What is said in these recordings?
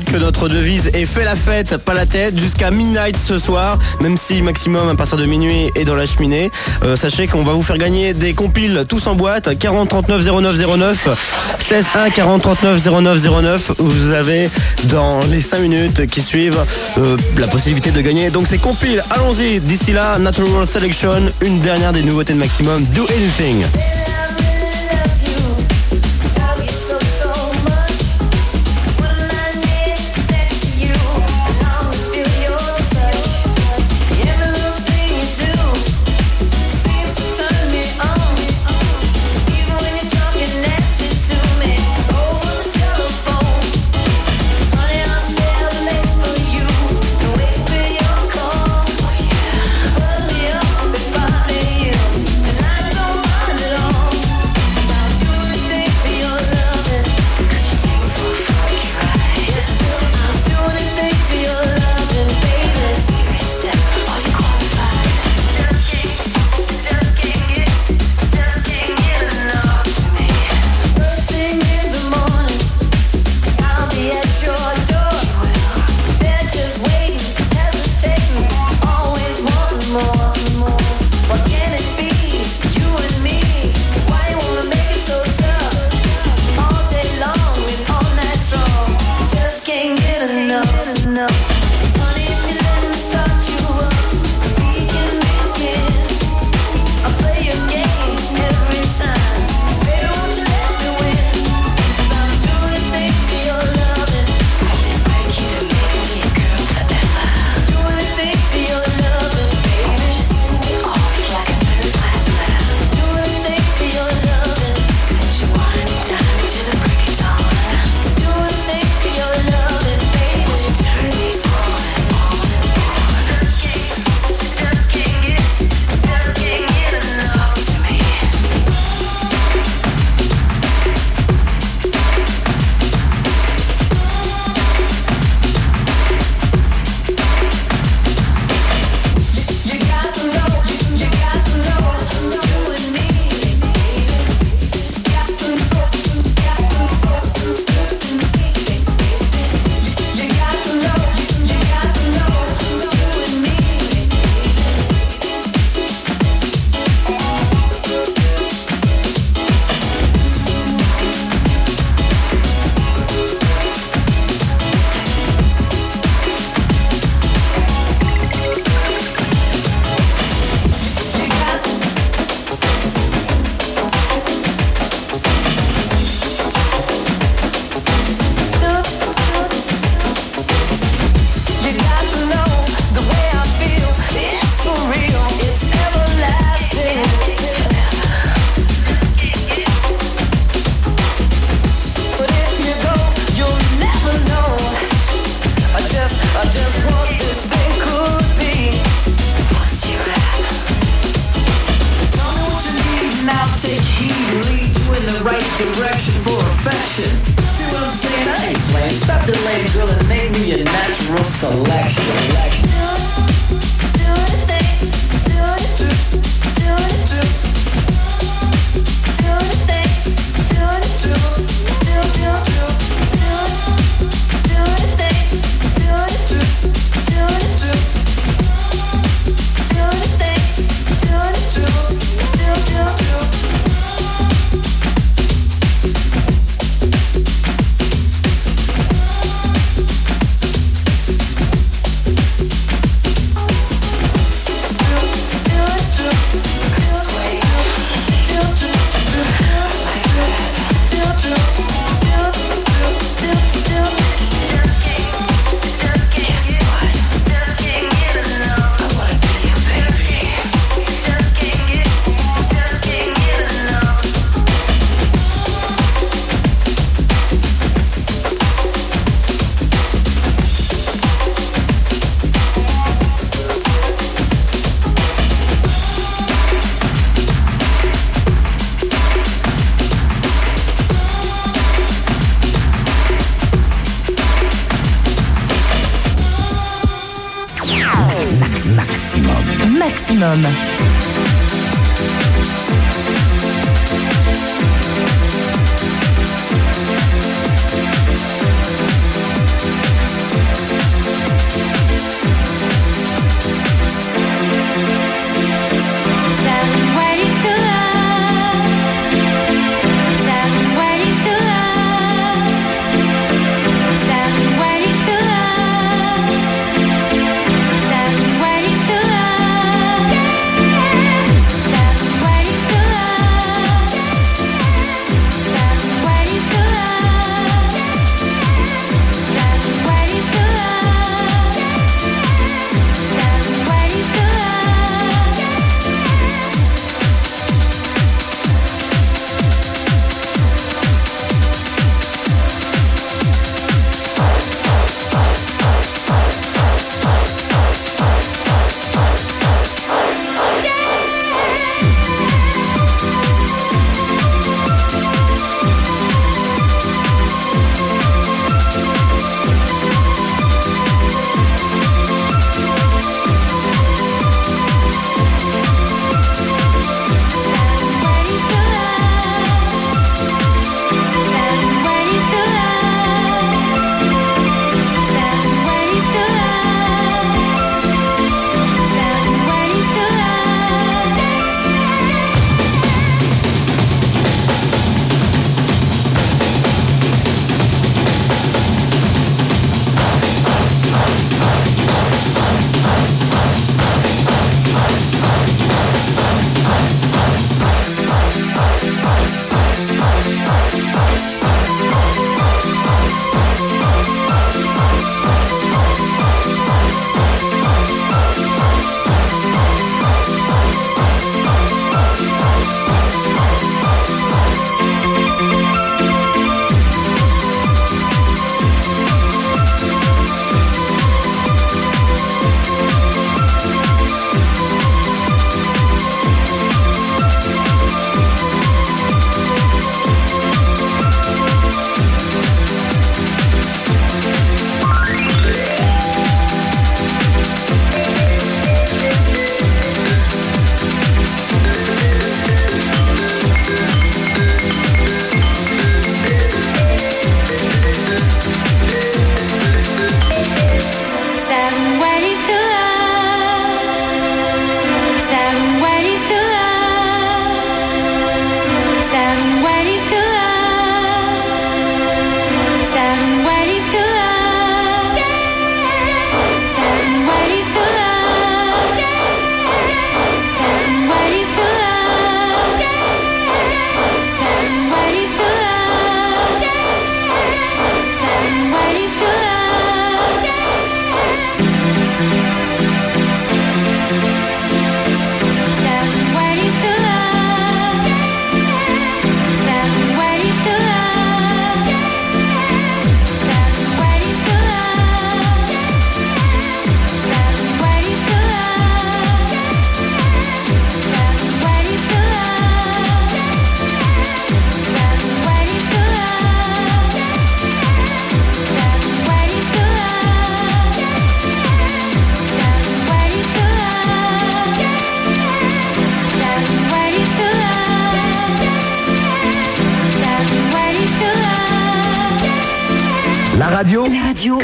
que notre devise est fait la fête, pas la tête, jusqu'à midnight ce soir, même si maximum à partir de minuit est dans la cheminée. Euh, sachez qu'on va vous faire gagner des compiles tous en boîte, 40 39 09 09, 16 1 40 39 09 09. Vous avez dans les 5 minutes qui suivent euh, la possibilité de gagner. Donc c'est compile, allons-y. D'ici là, Natural Selection, une dernière des nouveautés de maximum, Do Anything.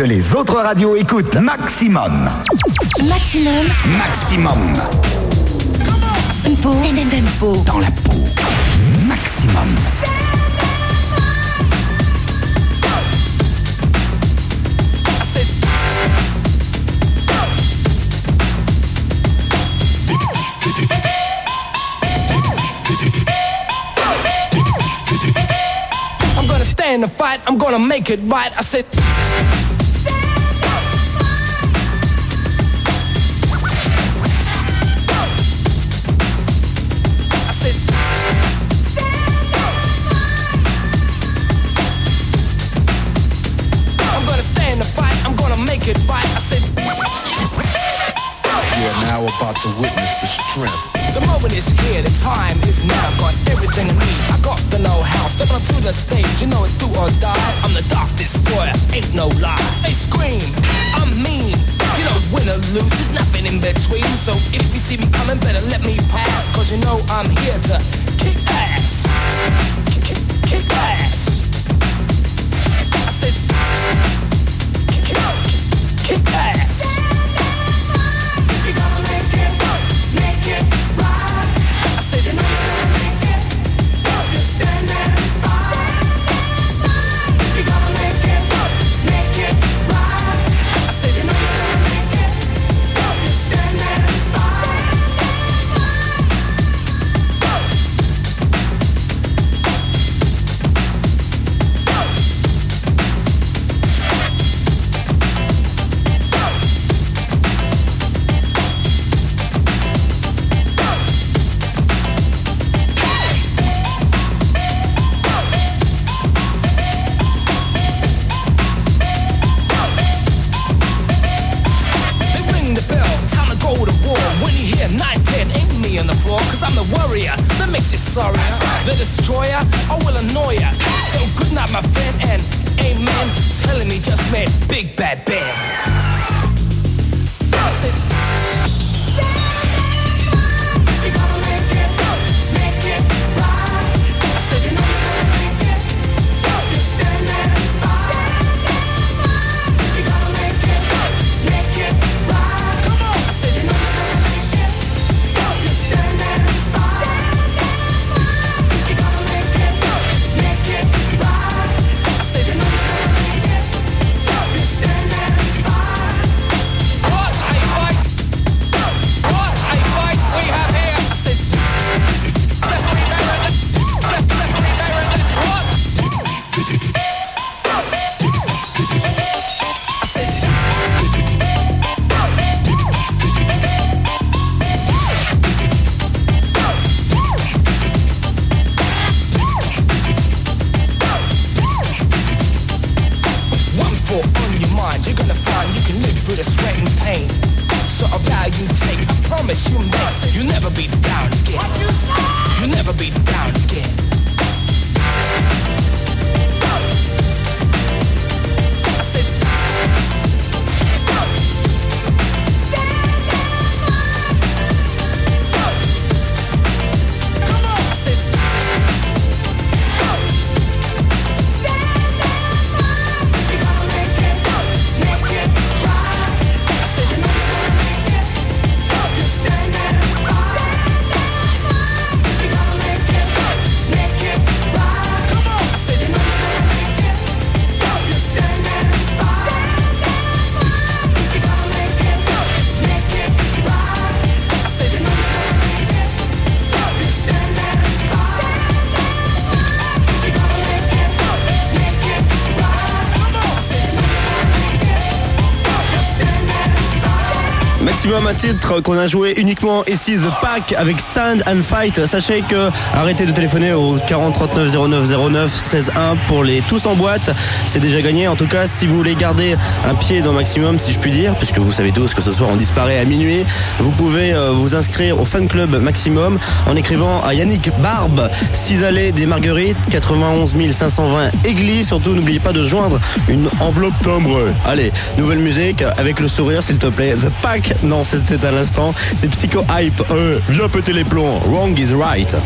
Les autres radios écoutent. Maximum. Maximum. Maximum. Tempo. Tempo. Dans la peau. Maximum. I'm gonna stand the fight, I'm gonna make it right. I said, about to witness the strength. The moment is here, the time is now. Got everything I need, I got the know-how. Step onto the stage, you know it's do or die. I'm the dark destroyer, ain't no lie. They scream, I'm mean. You know, win or lose, there's nothing in between. So if you see me coming, better let me pass. Cause you know I'm here to kick ass. Kick, kick, kick ass. I said, kick, kick, kick, kick ass. Destroyer, I will annoy ya. So good night, my friend, and amen. Telling me just meant big bad band. Maximum un titre qu'on a joué uniquement ici The Pack avec Stand and Fight. Sachez que arrêtez de téléphoner au 40 39 09 09 16 1 pour les tous en boîte. C'est déjà gagné. En tout cas, si vous voulez garder un pied dans Maximum, si je puis dire, puisque vous savez tous que ce soir on disparaît à minuit, vous pouvez euh, vous inscrire au fan club Maximum en écrivant à Yannick Barbe, 6 allées des Marguerites, 91 520 Église. Surtout, n'oubliez pas de joindre une enveloppe timbre. Allez, nouvelle musique avec le sourire, s'il te plaît. The Pack, non, c'était à l'instant. C'est Psycho Hype. Euh, viens péter les plombs. Wrong is right.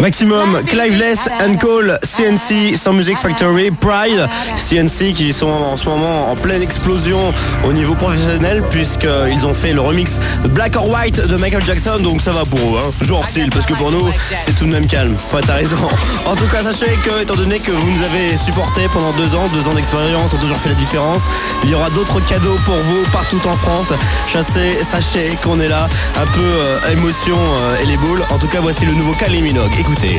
Maximum, Cliveless and Cole, CNC, sans Music Factory, Pride, CNC qui sont en ce moment en pleine explosion au niveau professionnel puisqu'ils ont fait le remix Black or White de Michael Jackson donc ça va pour eux, hein. genre style parce que pour nous c'est tout de même calme. T'as raison. En tout cas sachez que étant donné que vous nous avez supporté pendant deux ans, deux ans d'expérience ont toujours fait la différence, il y aura d'autres cadeaux pour vous partout en France. Chassez, sachez qu'on est là, un peu euh, émotion euh, et les boules. En tout cas voici le nouveau Kylie. Écoutez.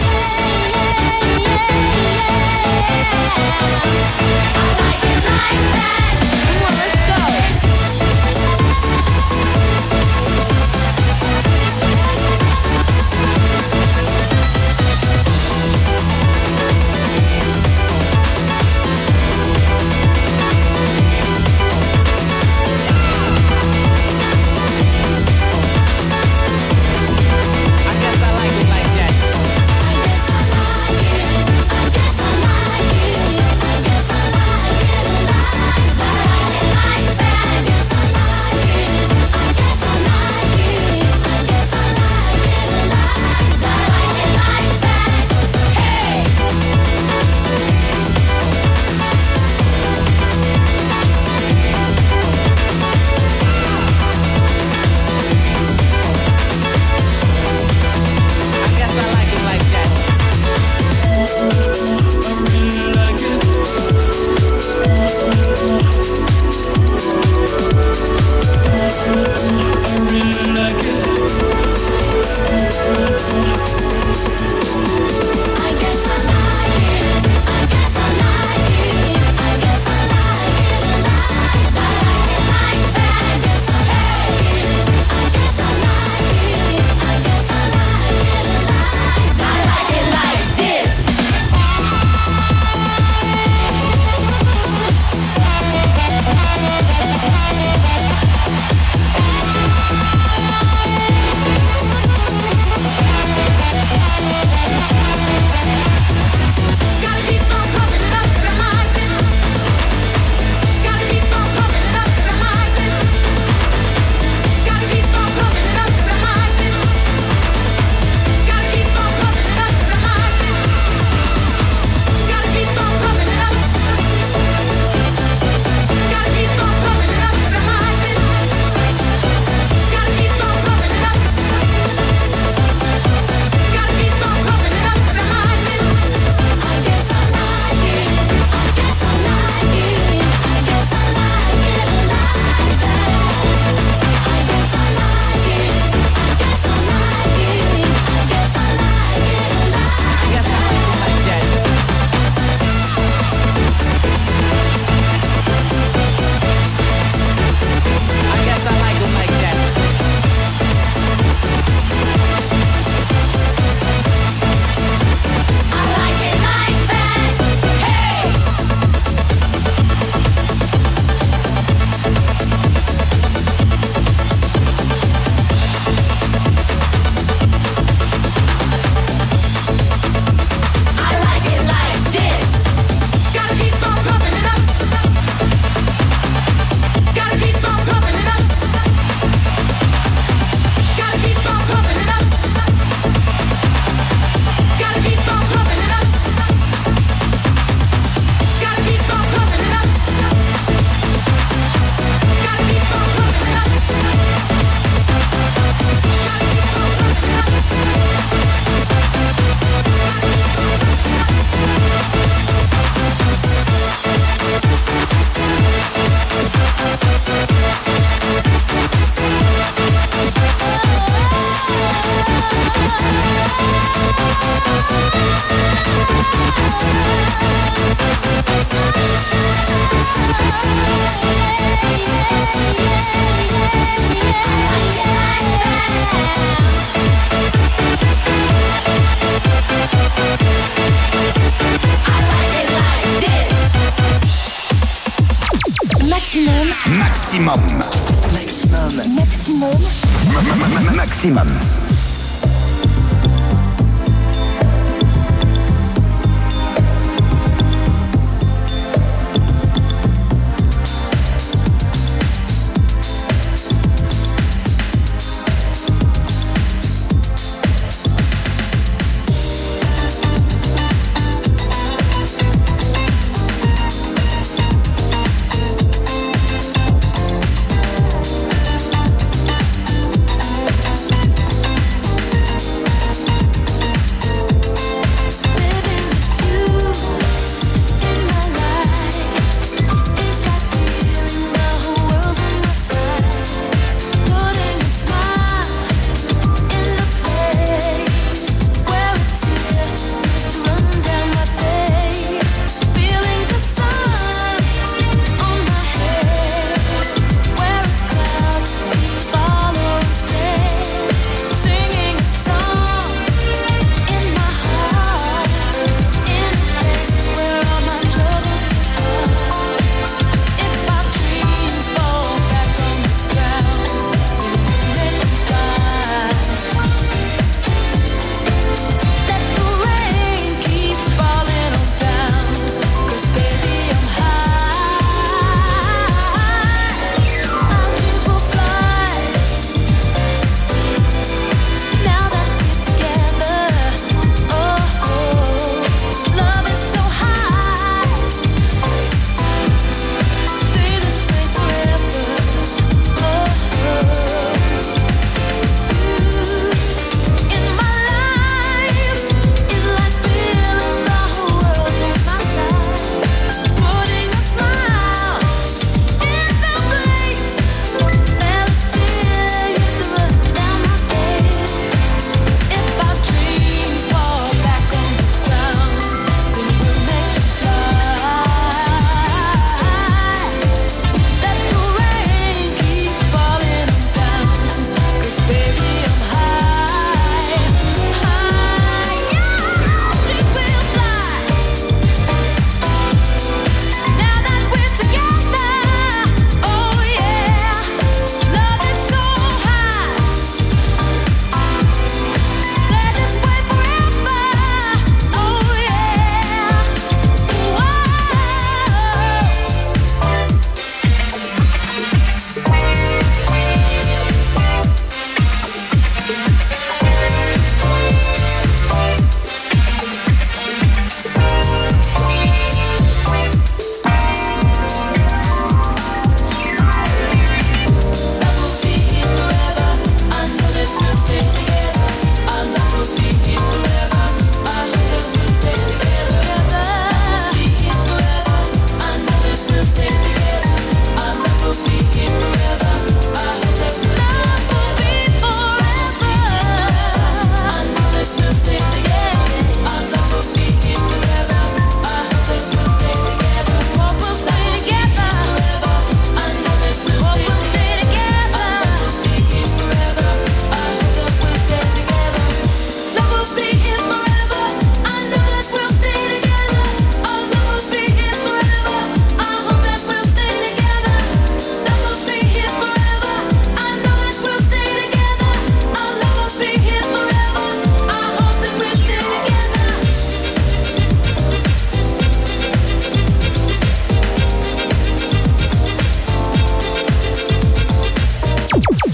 Maximum. maximum, maximum. Maximum.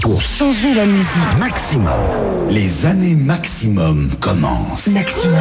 pour changer la musique. Maximum. Les années maximum commencent. Maximum.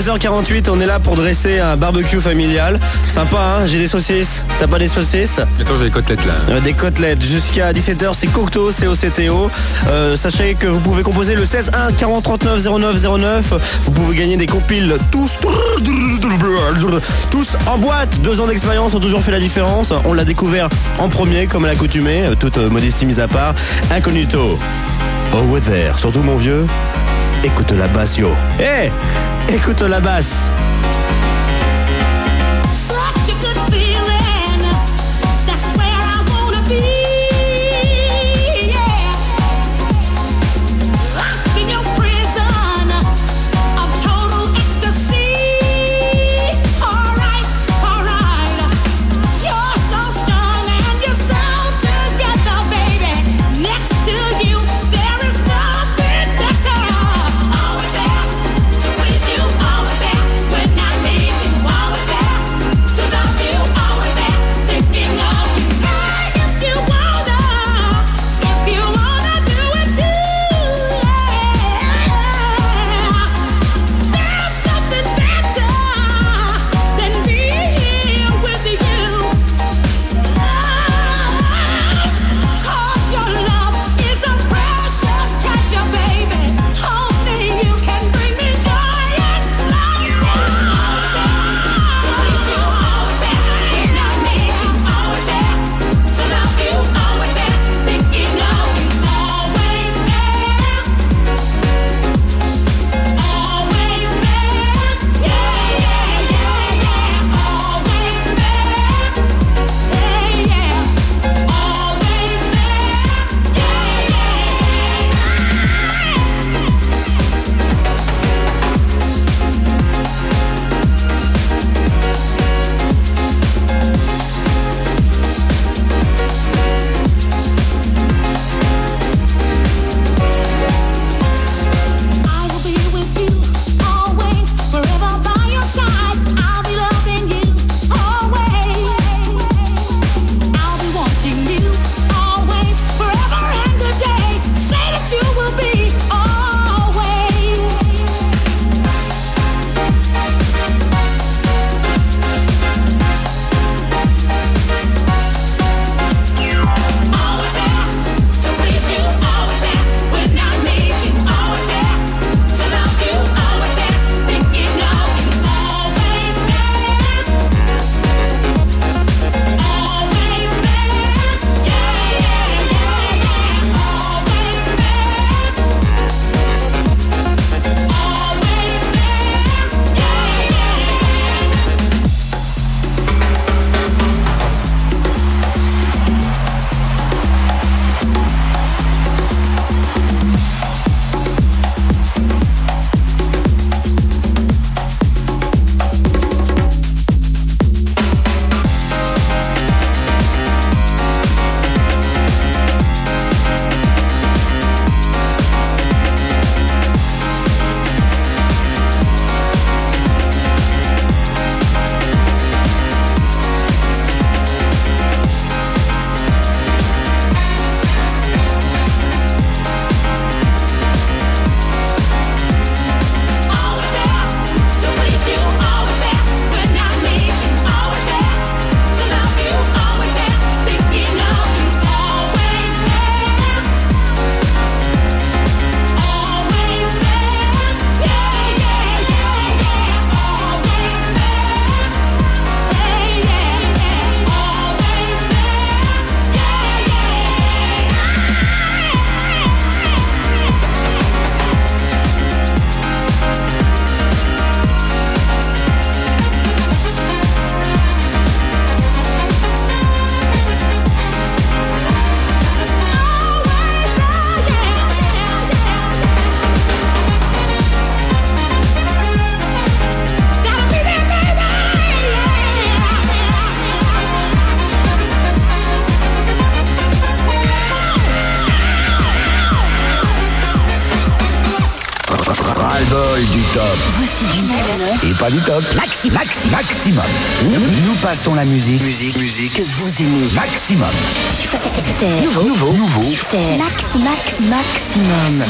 13h48, on est là pour dresser un barbecue familial. Sympa, hein j'ai des saucisses. T'as pas des saucisses Attends, j'ai des côtelettes là. Euh, des côtelettes. Jusqu'à 17h, c'est Cocteau, C-O-C-T-O. Euh, sachez que vous pouvez composer le 16 1 40 39 09 09. Vous pouvez gagner des compiles tous tous en boîte. Deux ans d'expérience ont toujours fait la différence. On l'a découvert en premier, comme à l'accoutumée, euh, toute modestie mise à part. Incognito. Oh, weather, surtout mon vieux, écoute la basse, yo. Hey Écoute la basse. Pas du top. Maxi, maxi, maximum. Nous passons la musique. Musique, musique. que vous aimez. Maximum. C'est nouveau. Nouveau, nouveau. C'est Max, Max, Maximum.